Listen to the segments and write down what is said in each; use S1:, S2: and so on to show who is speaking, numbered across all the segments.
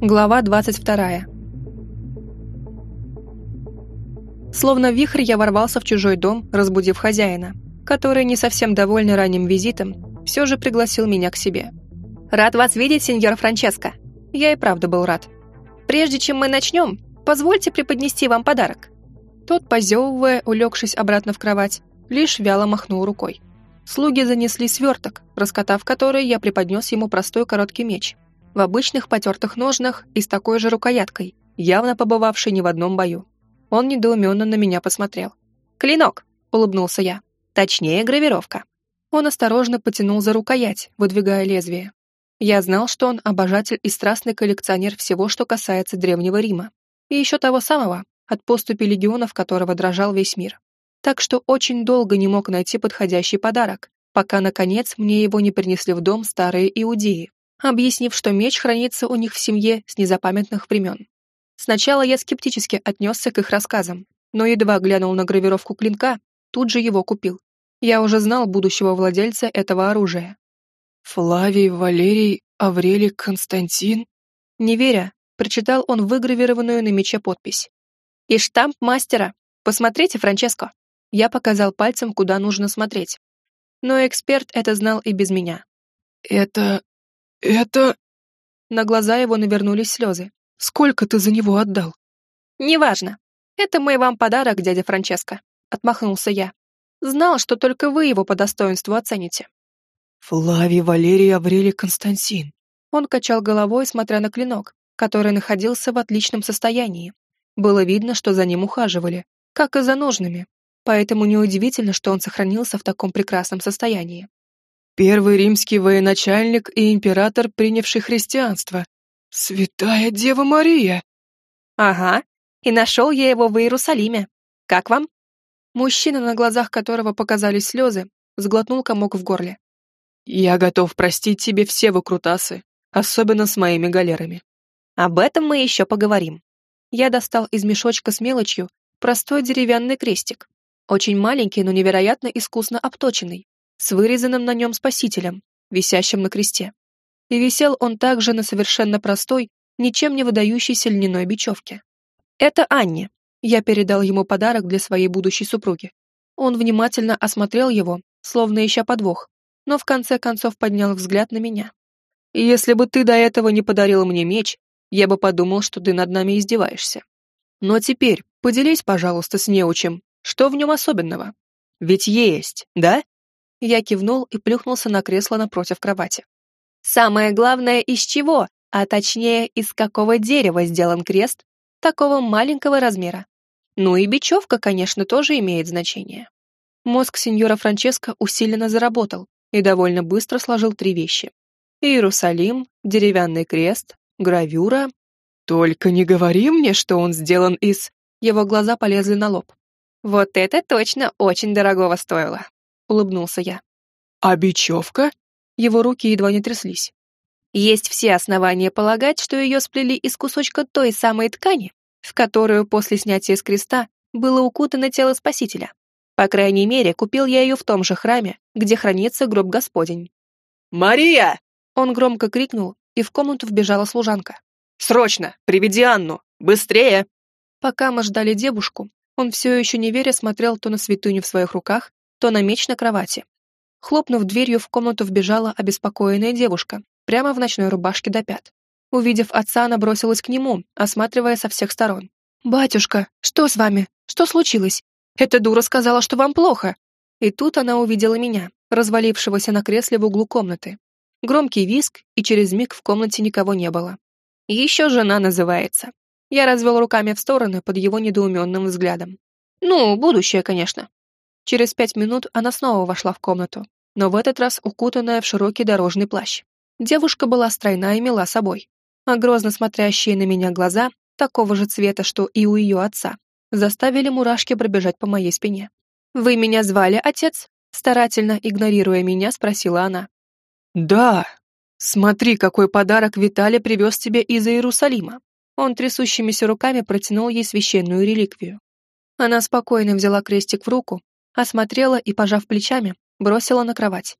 S1: Глава 22. Словно вихрь я ворвался в чужой дом, разбудив хозяина, который, не совсем довольный ранним визитом, все же пригласил меня к себе. «Рад вас видеть, сеньор Франческо!» Я и правда был рад. «Прежде чем мы начнем, позвольте преподнести вам подарок». Тот, позевывая, улегшись обратно в кровать, лишь вяло махнул рукой. Слуги занесли сверток, раскатав который, я преподнес ему простой короткий меч, в обычных потертых ножнах и с такой же рукояткой, явно побывавший не в одном бою. Он недоуменно на меня посмотрел. «Клинок!» — улыбнулся я. «Точнее, гравировка». Он осторожно потянул за рукоять, выдвигая лезвие. Я знал, что он обожатель и страстный коллекционер всего, что касается Древнего Рима. И еще того самого, от поступи легионов которого дрожал весь мир. Так что очень долго не мог найти подходящий подарок, пока, наконец, мне его не принесли в дом старые иудеи, объяснив, что меч хранится у них в семье с незапамятных времен. Сначала я скептически отнесся к их рассказам, но едва глянул на гравировку клинка, тут же его купил. Я уже знал будущего владельца этого оружия.
S2: «Флавий, Валерий, Аврелий, Константин?»
S1: Не веря, прочитал он выгравированную на мече подпись. «И штамп мастера. Посмотрите, Франческо». Я показал пальцем, куда нужно смотреть. Но эксперт это знал и без меня.
S2: «Это «Это...»
S1: На глаза его навернулись слезы.
S2: «Сколько ты за него отдал?»
S1: «Неважно. Это мой вам подарок, дядя Франческо», — отмахнулся я. «Знал, что только вы его по достоинству оцените».
S2: «Флавий Валерий Аврелий Константин».
S1: Он качал головой, смотря на клинок, который находился в отличном состоянии. Было видно, что за ним ухаживали, как и за ножными, поэтому неудивительно, что он сохранился в таком прекрасном состоянии.
S2: Первый римский военачальник и император, принявший христианство. Святая Дева Мария!»
S1: «Ага, и нашел я его в Иерусалиме. Как вам?» Мужчина, на глазах которого показались слезы, сглотнул комок в горле.
S2: «Я готов простить тебе все выкрутасы, особенно с моими галерами».
S1: «Об этом мы еще поговорим». Я достал из мешочка с мелочью простой деревянный крестик, очень маленький, но невероятно искусно обточенный, с вырезанным на нем спасителем, висящим на кресте. И висел он также на совершенно простой, ничем не выдающейся льняной бечевке. «Это Анне», — я передал ему подарок для своей будущей супруги. Он внимательно осмотрел его, словно ища подвох, но в конце концов поднял взгляд на меня. «Если бы ты до этого не подарил мне меч, я бы подумал, что ты над нами издеваешься. Но теперь поделись, пожалуйста, с неучем, что в нем особенного? Ведь есть, да?» Я кивнул и плюхнулся на кресло напротив кровати. Самое главное, из чего, а точнее, из какого дерева сделан крест такого маленького размера. Ну и бечевка, конечно, тоже имеет значение. Мозг сеньора Франческо усиленно заработал и довольно быстро сложил три вещи. Иерусалим, деревянный крест, гравюра. Только не говори мне, что он сделан из... Его глаза полезли на лоб. Вот это точно очень дорогого стоило. — улыбнулся я.
S2: «А бечевка?»
S1: Его руки едва не тряслись. Есть все основания полагать, что ее сплели из кусочка той самой ткани, в которую после снятия с креста было укутано тело Спасителя. По крайней мере, купил я ее в том же храме, где хранится гроб Господень.
S2: «Мария!»
S1: Он громко крикнул, и в комнату вбежала служанка.
S2: «Срочно! Приведи Анну! Быстрее!»
S1: Пока мы ждали девушку, он все еще не веря смотрел то на святыню в своих руках, то на меч на кровати. Хлопнув дверью, в комнату вбежала обеспокоенная девушка, прямо в ночной рубашке до пят. Увидев отца, она бросилась к нему, осматривая со всех сторон. «Батюшка, что с вами? Что случилось? Эта дура сказала, что вам плохо!» И тут она увидела меня, развалившегося на кресле в углу комнаты. Громкий виск, и через миг в комнате никого не было. «Еще жена называется». Я развел руками в стороны под его недоуменным взглядом. «Ну, будущее, конечно». Через пять минут она снова вошла в комнату, но в этот раз укутанная в широкий дорожный плащ. Девушка была стройна и мила собой, а грозно смотрящие на меня глаза, такого же цвета, что и у ее отца, заставили мурашки пробежать по моей спине. «Вы меня звали, отец?» Старательно игнорируя меня, спросила она.
S2: «Да. Смотри, какой подарок Виталий привез тебе из Иерусалима».
S1: Он трясущимися руками протянул ей священную реликвию. Она спокойно взяла крестик в руку осмотрела и, пожав плечами, бросила на кровать.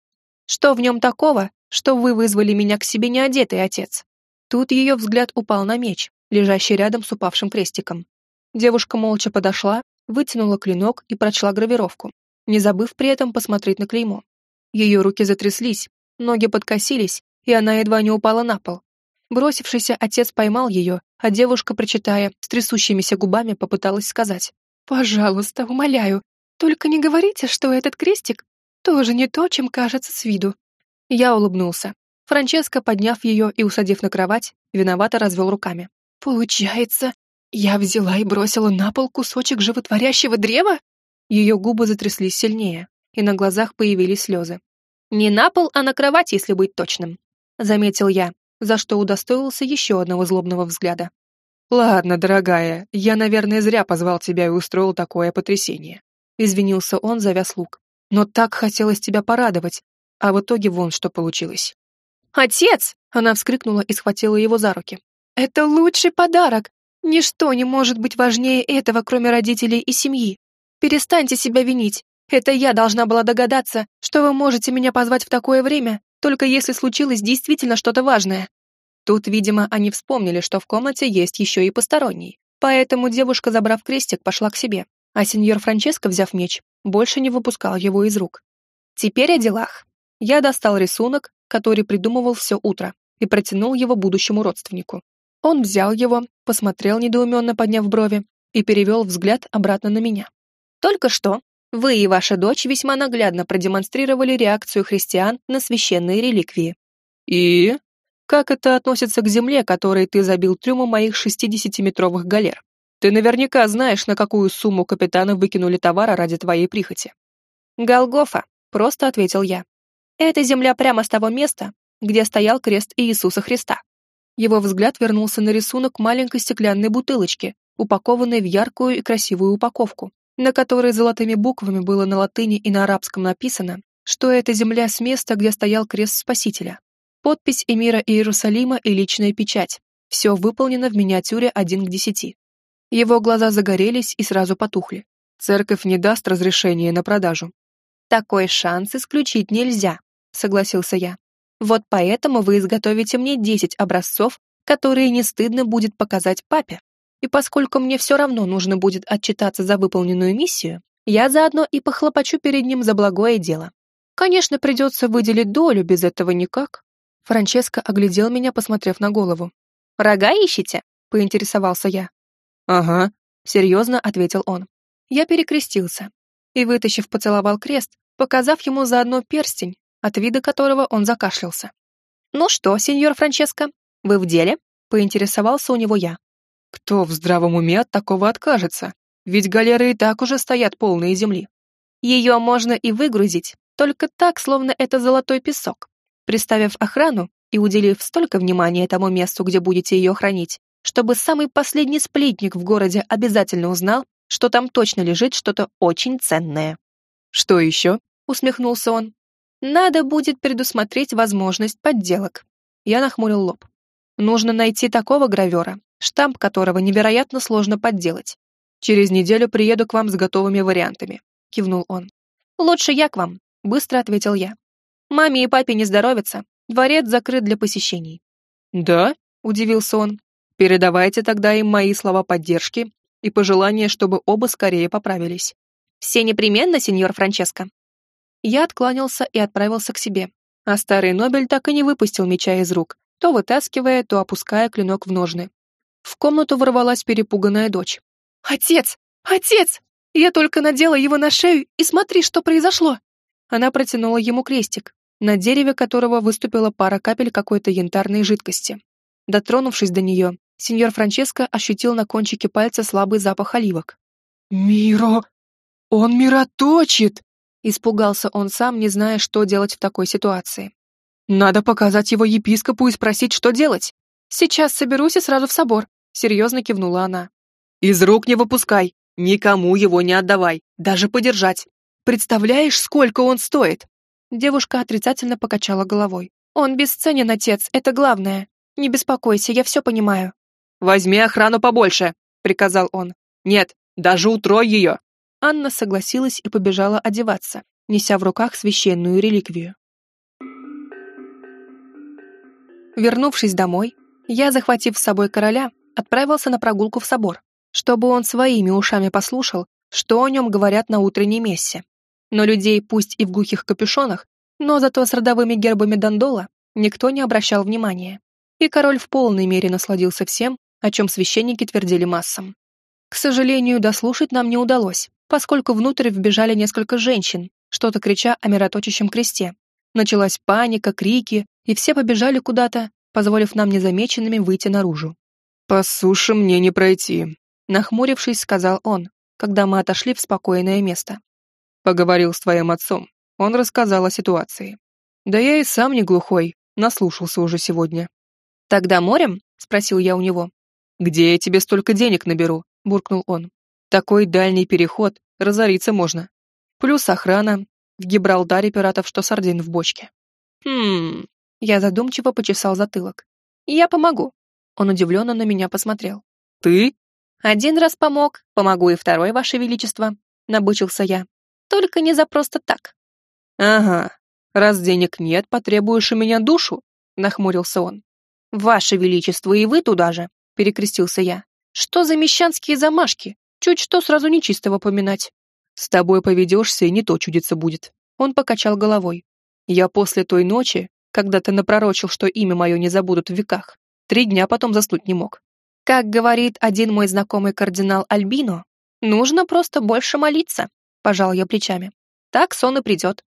S1: «Что в нем такого, что вы вызвали меня к себе неодетый, отец?» Тут ее взгляд упал на меч, лежащий рядом с упавшим крестиком. Девушка молча подошла, вытянула клинок и прочла гравировку, не забыв при этом посмотреть на клеймо. Ее руки затряслись, ноги подкосились, и она едва не упала на пол. Бросившийся отец поймал ее, а девушка, прочитая, с трясущимися губами попыталась сказать. «Пожалуйста, умоляю, только не говорите, что этот крестик тоже не то, чем кажется с виду». Я улыбнулся. Франческо, подняв ее и усадив на кровать, виновато развел руками. «Получается, я взяла и бросила на пол кусочек животворящего древа?» Ее губы затряслись сильнее, и на глазах появились слезы. «Не на пол, а на кровать, если быть точным», — заметил я, за что удостоился еще одного злобного взгляда.
S2: «Ладно, дорогая, я, наверное, зря позвал тебя и устроил такое потрясение», — извинился он, завяз лук. «Но так хотелось тебя порадовать, а в итоге вон что получилось».
S1: «Отец!» — она вскрикнула и схватила его за руки. «Это лучший подарок! Ничто не может быть важнее этого, кроме родителей и семьи. Перестаньте себя винить. Это я должна была догадаться, что вы можете меня позвать в такое время, только если случилось действительно что-то важное. Тут, видимо, они вспомнили, что в комнате есть еще и посторонний. Поэтому девушка, забрав крестик, пошла к себе, а сеньор Франческо, взяв меч, больше не выпускал его из рук. Теперь о делах. Я достал рисунок, который придумывал все утро, и протянул его будущему родственнику. Он взял его, посмотрел недоуменно, подняв брови, и перевел взгляд обратно на меня. Только что вы и ваша дочь весьма наглядно продемонстрировали реакцию христиан на священные реликвии.
S2: И? Как это относится к земле, которой ты забил трюму моих 60-метровых галер? Ты наверняка знаешь, на какую сумму капитаны выкинули товара ради твоей прихоти.
S1: Голгофа, просто ответил я. Это земля прямо с того места, где стоял крест Иисуса Христа. Его взгляд вернулся на рисунок маленькой стеклянной бутылочки, упакованной в яркую и красивую упаковку, на которой золотыми буквами было на латыни и на арабском написано, что это земля с места, где стоял крест Спасителя. Подпись эмира Иерусалима и личная печать. Все выполнено в миниатюре один к десяти. Его глаза загорелись и сразу потухли. Церковь не даст разрешения на продажу. «Такой шанс исключить нельзя», — согласился я. «Вот поэтому вы изготовите мне десять образцов, которые не стыдно будет показать папе. И поскольку мне все равно нужно будет отчитаться за выполненную миссию, я заодно и похлопочу перед ним за благое дело. Конечно, придется выделить долю, без этого никак. Франческо оглядел меня, посмотрев на голову. «Рога ищете?» — поинтересовался я.
S2: «Ага», —
S1: серьезно ответил он. Я перекрестился и, вытащив, поцеловал крест, показав ему заодно перстень, от вида которого он закашлялся. «Ну что, сеньор Франческо, вы в деле?» — поинтересовался у него я.
S2: Кто в здравом уме от такого откажется? Ведь галеры и так уже стоят полные земли.
S1: Ее можно и выгрузить, только так, словно это золотой песок. Приставив охрану и уделив столько внимания тому месту, где будете ее хранить, чтобы самый последний сплетник в городе обязательно узнал, что там точно лежит что-то очень ценное.
S2: «Что еще?»
S1: — усмехнулся он. «Надо будет предусмотреть возможность подделок». Я нахмурил лоб. «Нужно найти такого гравера, штамп которого невероятно сложно подделать. «Через неделю приеду к вам с готовыми вариантами», — кивнул он. «Лучше я к вам», — быстро ответил я. «Маме и папе не здоровится, дворец закрыт для посещений».
S2: «Да?» — удивился он. «Передавайте тогда им мои слова поддержки и пожелания, чтобы оба скорее поправились».
S1: «Все непременно, сеньор Франческо». Я откланялся и отправился к себе, а старый Нобель так и не выпустил меча из рук, то вытаскивая, то опуская клинок в ножны. В комнату ворвалась перепуганная дочь. «Отец! Отец! Я только надела его на шею, и смотри, что произошло!» Она протянула ему крестик, на дереве которого выступила пара капель какой-то янтарной жидкости. Дотронувшись до нее, сеньор Франческо ощутил на кончике пальца слабый запах оливок.
S2: «Миро! Он мироточит!»
S1: Испугался он сам, не зная, что делать в такой ситуации.
S2: «Надо показать его епископу и спросить, что делать!»
S1: «Сейчас соберусь и сразу в собор», серьезно кивнула она.
S2: «Из рук не выпускай, никому его не отдавай, даже подержать. Представляешь, сколько он стоит?»
S1: Девушка отрицательно покачала головой. «Он бесценен, отец, это главное. Не беспокойся, я все понимаю».
S2: «Возьми охрану побольше», — приказал он. «Нет, даже утрой ее».
S1: Анна согласилась и побежала одеваться, неся в руках священную реликвию. Вернувшись домой, Я, захватив с собой короля, отправился на прогулку в собор, чтобы он своими ушами послушал, что о нем говорят на утренней мессе. Но людей, пусть и в глухих капюшонах, но зато с родовыми гербами Дандола, никто не обращал внимания. И король в полной мере насладился всем, о чем священники твердили массам. К сожалению, дослушать нам не удалось, поскольку внутрь вбежали несколько женщин, что-то крича о мироточащем кресте. Началась паника, крики, и все побежали куда-то, позволив нам незамеченными выйти наружу.
S2: «По суше мне не пройти», —
S1: нахмурившись, сказал он, когда мы отошли в спокойное место.
S2: «Поговорил с твоим отцом. Он рассказал о ситуации. Да я и сам не глухой, наслушался уже сегодня».
S1: «Тогда морем?» — спросил я у него.
S2: «Где я тебе столько денег наберу?» — буркнул он. «Такой дальний переход, разориться можно. Плюс охрана. В Гибралтаре пиратов, что сардин в бочке».
S1: «Хм...» Я задумчиво почесал затылок. «Я помогу». Он удивленно на меня посмотрел.
S2: «Ты?»
S1: «Один раз помог, помогу и второй, Ваше Величество», — набычился я. «Только не за просто так».
S2: «Ага, раз денег нет, потребуешь у меня душу?» — нахмурился он.
S1: «Ваше Величество, и вы туда же», — перекрестился я. «Что за мещанские замашки? Чуть что сразу нечистого поминать».
S2: «С тобой поведешься, и не то чудиться будет».
S1: Он покачал головой.
S2: «Я после той ночи, когда ты напророчил, что имя мое не забудут в веках, три дня потом заснуть не мог.
S1: Как говорит один мой знакомый кардинал Альбино, нужно просто больше молиться, пожал я плечами. Так сон и придет.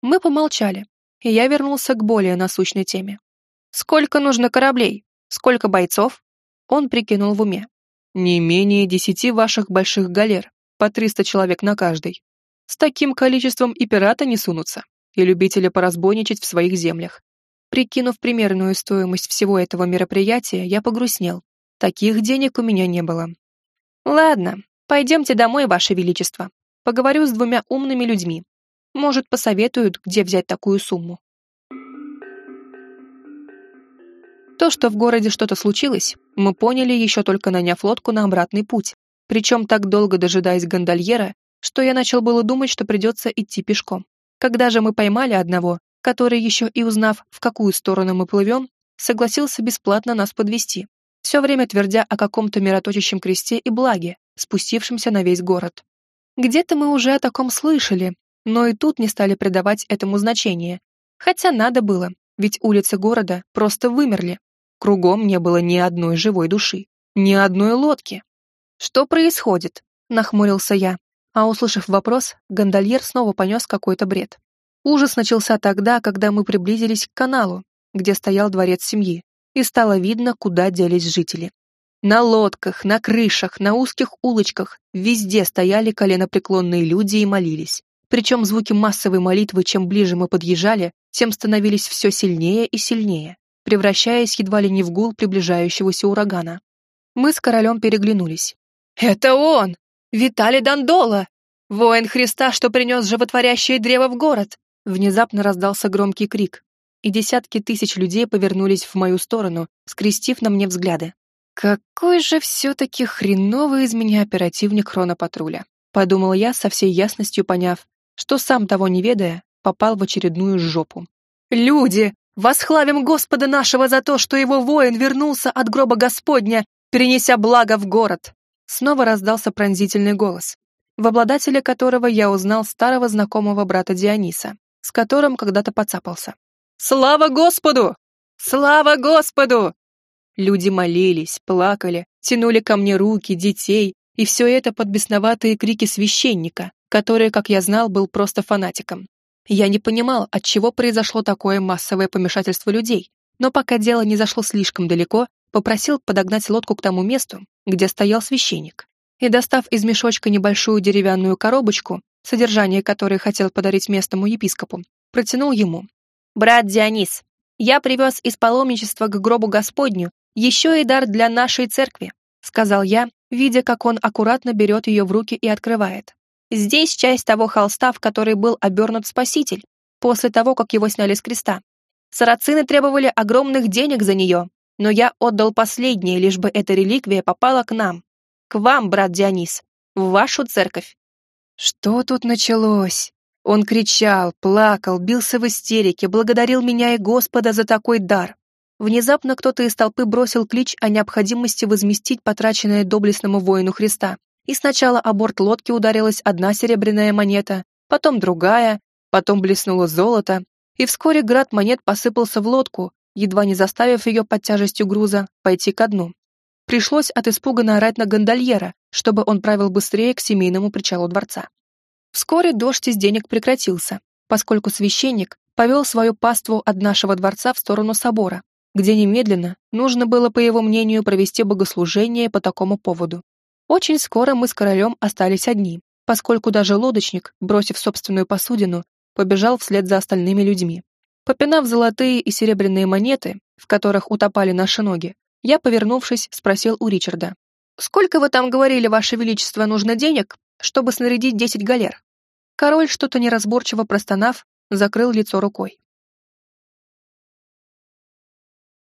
S1: Мы помолчали, и я вернулся к более насущной теме. Сколько нужно кораблей? Сколько бойцов? Он прикинул в уме.
S2: Не менее десяти ваших больших галер, по триста человек на каждой. С таким количеством и пираты не сунутся, и любители поразбойничать в своих землях.
S1: Прикинув примерную стоимость всего этого мероприятия, я погрустнел. Таких денег у меня не было. Ладно, пойдемте домой, Ваше Величество. Поговорю с двумя умными людьми. Может, посоветуют, где взять такую сумму. То, что в городе что-то случилось, мы поняли еще только наняв лодку на обратный путь, причем так долго дожидаясь гондольера, что я начал было думать, что придется идти пешком. Когда же мы поймали одного, который, еще и узнав, в какую сторону мы плывем, согласился бесплатно нас подвести, все время твердя о каком-то мироточащем кресте и благе, спустившемся на весь город. Где-то мы уже о таком слышали, но и тут не стали придавать этому значения. Хотя надо было, ведь улицы города просто вымерли. Кругом не было ни одной живой души, ни одной лодки. «Что происходит?» — нахмурился я, а, услышав вопрос, гондольер снова понес какой-то бред. Ужас начался тогда, когда мы приблизились к каналу, где стоял дворец семьи, и стало видно, куда делись жители. На лодках, на крышах, на узких улочках везде стояли коленопреклонные люди и молились. Причем звуки массовой молитвы, чем ближе мы подъезжали, тем становились все сильнее и сильнее, превращаясь едва ли не в гул приближающегося урагана. Мы с королем переглянулись. «Это он! Виталий Дандола! Воин Христа, что принес животворящее древо в город!» Внезапно раздался громкий крик, и десятки тысяч людей повернулись в мою сторону, скрестив на мне взгляды. «Какой же все-таки хреновый из меня оперативник хронопатруля!» Подумал я, со всей ясностью поняв, что сам того не ведая, попал в очередную жопу. «Люди! Восхлавим Господа нашего за то, что его воин вернулся от гроба Господня, перенеся благо в город!» Снова раздался пронзительный голос, в обладателе которого я узнал старого знакомого брата Диониса, с которым когда-то поцапался. «Слава Господу! Слава Господу!» Люди молились, плакали, тянули ко мне руки, детей, и все это под бесноватые крики священника, который, как я знал, был просто фанатиком. Я не понимал, от чего произошло такое массовое помешательство людей, но пока дело не зашло слишком далеко, попросил подогнать лодку к тому месту, где стоял священник. И, достав из мешочка небольшую деревянную коробочку, содержание которой хотел подарить местному епископу, протянул ему. «Брат Дионис, я привез из паломничества к гробу Господню еще и дар для нашей церкви», сказал я, видя, как он аккуратно берет ее в руки и открывает. Здесь часть того холста, в который был обернут Спаситель, после того, как его сняли с креста. Сарацины требовали огромных денег за нее, но я отдал последнее, лишь бы эта реликвия попала к нам. К вам, брат Дионис, в вашу церковь. Что тут началось? Он кричал, плакал, бился в истерике, благодарил меня и Господа за такой дар. Внезапно кто-то из толпы бросил клич о необходимости возместить потраченное доблестному воину Христа, и сначала о борт лодки ударилась одна серебряная монета, потом другая, потом блеснуло золото, и вскоре град монет посыпался в лодку, едва не заставив ее под тяжестью груза пойти ко дну. Пришлось от испуга наорать на гондольера, чтобы он правил быстрее к семейному причалу дворца. Вскоре дождь из денег прекратился, поскольку священник повел свою паству от нашего дворца в сторону собора, где немедленно нужно было, по его мнению, провести богослужение по такому поводу. Очень скоро мы с королем остались одни, поскольку даже лодочник, бросив собственную посудину, побежал вслед за остальными людьми. Попинав золотые и серебряные монеты, в которых утопали наши ноги, я, повернувшись, спросил у Ричарда. «Сколько вы там говорили, Ваше Величество, нужно денег, чтобы снарядить десять галер?» Король, что-то неразборчиво простонав, закрыл лицо рукой.